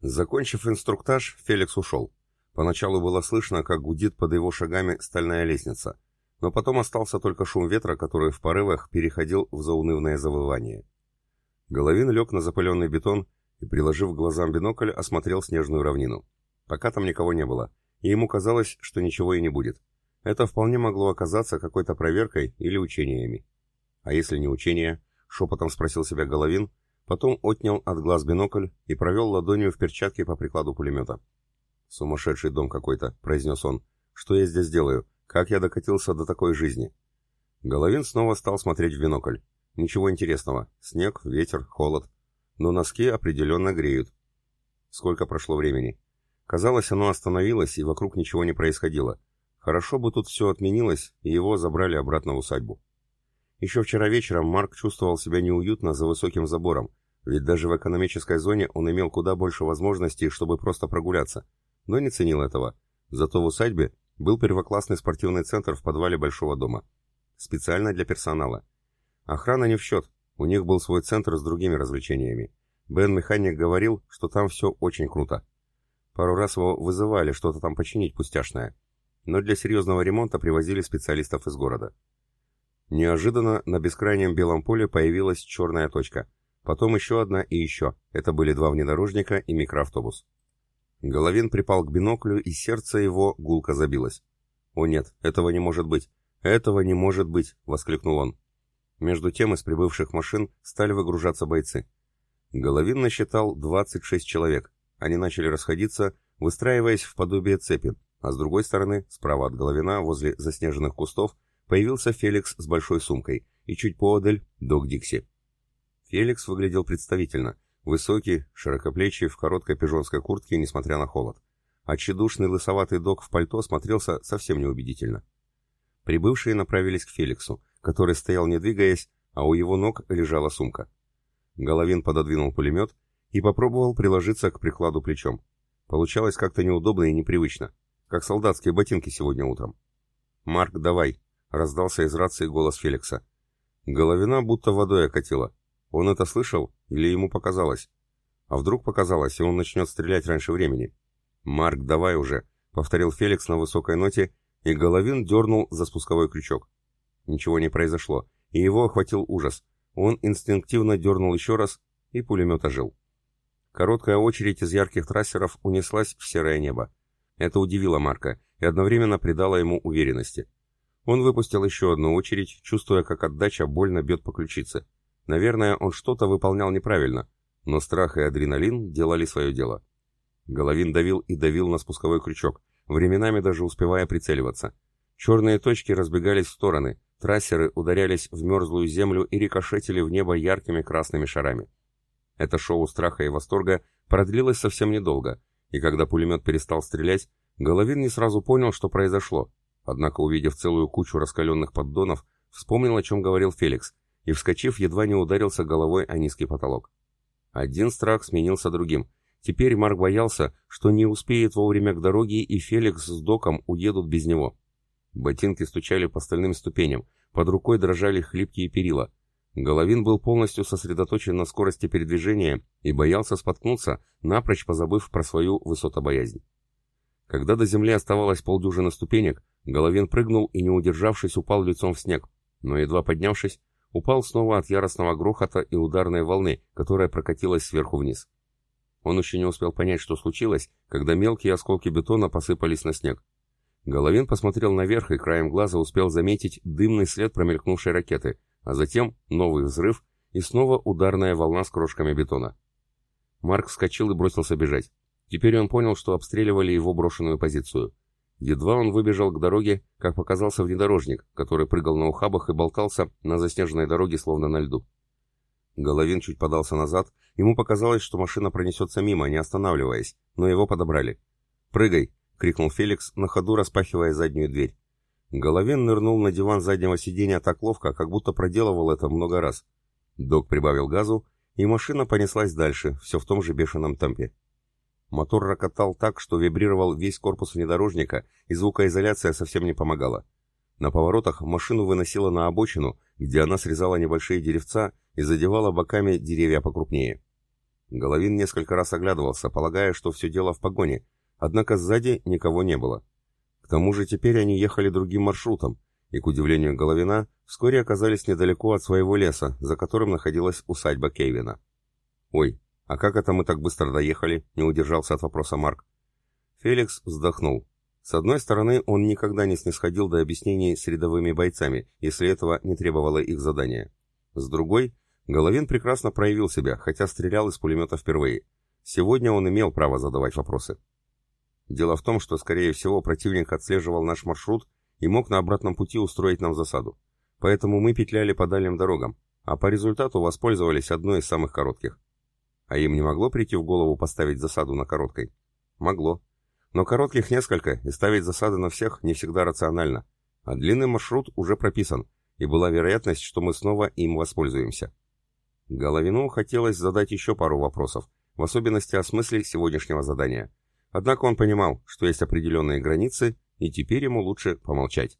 Закончив инструктаж, Феликс ушел. Поначалу было слышно, как гудит под его шагами стальная лестница, но потом остался только шум ветра, который в порывах переходил в заунывное завывание. Головин лег на запыленный бетон и, приложив к глазам бинокль, осмотрел снежную равнину. Пока там никого не было, и ему казалось, что ничего и не будет. Это вполне могло оказаться какой-то проверкой или учениями. А если не учение, шепотом спросил себя Головин, Потом отнял от глаз бинокль и провел ладонью в перчатке по прикладу пулемета. «Сумасшедший дом какой-то», — произнес он. «Что я здесь делаю? Как я докатился до такой жизни?» Головин снова стал смотреть в бинокль. Ничего интересного. Снег, ветер, холод. Но носки определенно греют. Сколько прошло времени? Казалось, оно остановилось, и вокруг ничего не происходило. Хорошо бы тут все отменилось, и его забрали обратно в усадьбу. Еще вчера вечером Марк чувствовал себя неуютно за высоким забором, ведь даже в экономической зоне он имел куда больше возможностей, чтобы просто прогуляться, но не ценил этого. Зато в усадьбе был первоклассный спортивный центр в подвале большого дома. Специально для персонала. Охрана не в счет, у них был свой центр с другими развлечениями. Бен-механик говорил, что там все очень круто. Пару раз его вызывали что-то там починить пустяшное, но для серьезного ремонта привозили специалистов из города. Неожиданно на бескрайнем белом поле появилась черная точка. Потом еще одна и еще. Это были два внедорожника и микроавтобус. Головин припал к биноклю, и сердце его гулко забилось. «О нет, этого не может быть! Этого не может быть!» — воскликнул он. Между тем из прибывших машин стали выгружаться бойцы. Головин насчитал 26 человек. Они начали расходиться, выстраиваясь в подобие цепи, а с другой стороны, справа от Головина, возле заснеженных кустов, появился Феликс с большой сумкой, и чуть поодаль — док Дикси. Феликс выглядел представительно, высокий, широкоплечий, в короткой пижонской куртке, несмотря на холод. А тщедушный лысоватый док в пальто смотрелся совсем неубедительно. Прибывшие направились к Феликсу, который стоял не двигаясь, а у его ног лежала сумка. Головин пододвинул пулемет и попробовал приложиться к прикладу плечом. Получалось как-то неудобно и непривычно, как солдатские ботинки сегодня утром. «Марк, давай!» — раздался из рации голос Феликса. Головина будто водой окатила. Он это слышал или ему показалось? А вдруг показалось, и он начнет стрелять раньше времени? «Марк, давай уже!» — повторил Феликс на высокой ноте, и Головин дернул за спусковой крючок. Ничего не произошло, и его охватил ужас. Он инстинктивно дернул еще раз, и пулемет ожил. Короткая очередь из ярких трассеров унеслась в серое небо. Это удивило Марка и одновременно придало ему уверенности. Он выпустил еще одну очередь, чувствуя, как отдача больно бьет по ключице. Наверное, он что-то выполнял неправильно, но страх и адреналин делали свое дело. Головин давил и давил на спусковой крючок, временами даже успевая прицеливаться. Черные точки разбегались в стороны, трассеры ударялись в мерзлую землю и рикошетили в небо яркими красными шарами. Это шоу страха и восторга продлилось совсем недолго, и когда пулемет перестал стрелять, Головин не сразу понял, что произошло, Однако, увидев целую кучу раскаленных поддонов, вспомнил, о чем говорил Феликс, и, вскочив, едва не ударился головой о низкий потолок. Один страх сменился другим. Теперь Марк боялся, что не успеет вовремя к дороге, и Феликс с Доком уедут без него. Ботинки стучали по стальным ступеням, под рукой дрожали хлипкие перила. Головин был полностью сосредоточен на скорости передвижения и боялся споткнуться, напрочь позабыв про свою высотобоязнь. Когда до земли оставалось полдюжины ступенек, Головин прыгнул и, не удержавшись, упал лицом в снег, но, едва поднявшись, упал снова от яростного грохота и ударной волны, которая прокатилась сверху вниз. Он еще не успел понять, что случилось, когда мелкие осколки бетона посыпались на снег. Головин посмотрел наверх и краем глаза успел заметить дымный след промелькнувшей ракеты, а затем новый взрыв и снова ударная волна с крошками бетона. Марк вскочил и бросился бежать. Теперь он понял, что обстреливали его брошенную позицию. Едва он выбежал к дороге, как показался внедорожник, который прыгал на ухабах и болтался на заснеженной дороге, словно на льду. Головин чуть подался назад, ему показалось, что машина пронесется мимо, не останавливаясь, но его подобрали. «Прыгай!» — крикнул Феликс, на ходу распахивая заднюю дверь. Головин нырнул на диван заднего сиденья так ловко, как будто проделывал это много раз. Док прибавил газу, и машина понеслась дальше, все в том же бешеном темпе. Мотор рокотал так, что вибрировал весь корпус внедорожника, и звукоизоляция совсем не помогала. На поворотах машину выносило на обочину, где она срезала небольшие деревца и задевала боками деревья покрупнее. Головин несколько раз оглядывался, полагая, что все дело в погоне, однако сзади никого не было. К тому же теперь они ехали другим маршрутом, и, к удивлению Головина, вскоре оказались недалеко от своего леса, за которым находилась усадьба Кейвина. «Ой, а как это мы так быстро доехали?» — не удержался от вопроса Марк. Феликс вздохнул. С одной стороны, он никогда не снисходил до объяснений с рядовыми бойцами, если этого не требовало их задания. С другой, Головин прекрасно проявил себя, хотя стрелял из пулемета впервые. Сегодня он имел право задавать вопросы. Дело в том, что, скорее всего, противник отслеживал наш маршрут и мог на обратном пути устроить нам засаду. Поэтому мы петляли по дальним дорогам, а по результату воспользовались одной из самых коротких. А им не могло прийти в голову поставить засаду на короткой? Могло. Но коротких несколько, и ставить засады на всех не всегда рационально. А длинный маршрут уже прописан, и была вероятность, что мы снова им воспользуемся. Головину хотелось задать еще пару вопросов, в особенности о смысле сегодняшнего задания. Однако он понимал, что есть определенные границы, и теперь ему лучше помолчать.